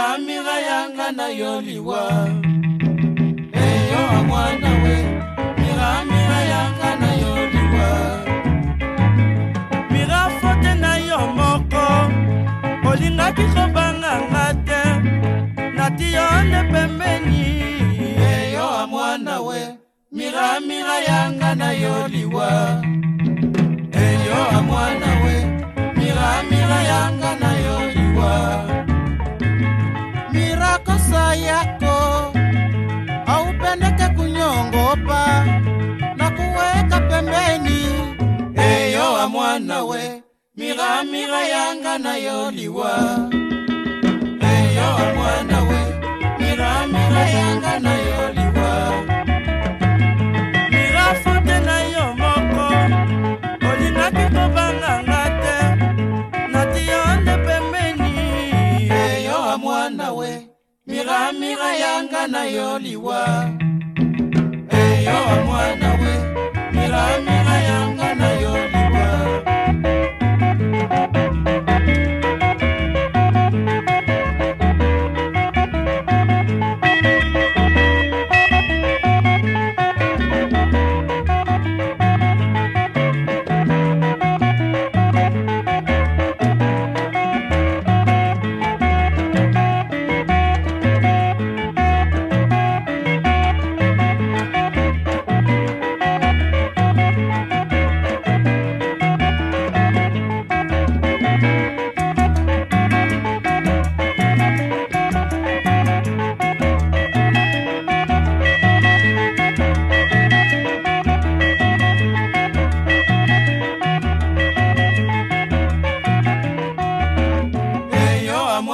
Miramira yanga nayo liwa. Eyo amwana we miramira yanga nayo liwa. Mirafote na yo moko olingaki kobanganga te. Nati yo nde pembeni. Eyo amwana we miramira yanga nayo yako aupendeke kunyongopa na kuweka pembeni. Eyo amwana we miramira yanga miramira yanga nayo liwa mirafote na yo eyo miramira yanga na yo liwa. Eyowa mwana.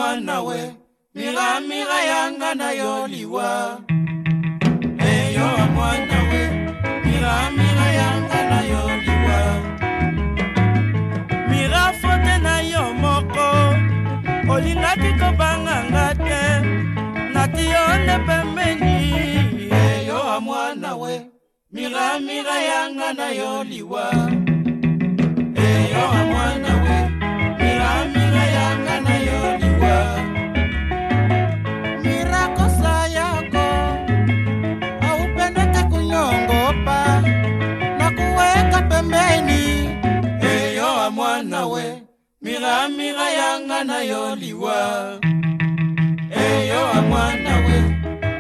Eyo amwana we miramira yanga nayo liwa eyo amwana we miramira yanga nayo liwa mirafote na yo moko olingaki kobanganga te nati pembeni. Eyo amwana we miramira yanga nayo liwa miramira yanga nayo liwa. Eyo amwana we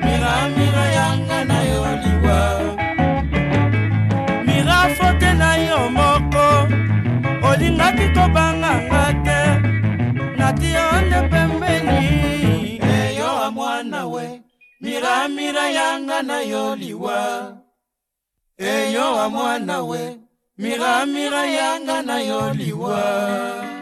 miramira yanga nayo liwa. Mirafote na yo moko olingaki kobanganga te nati yo nde pembeni. Eyo amwana we miramira yanga nayo liwa. Eyo amwana we miramira yanga nayo liwa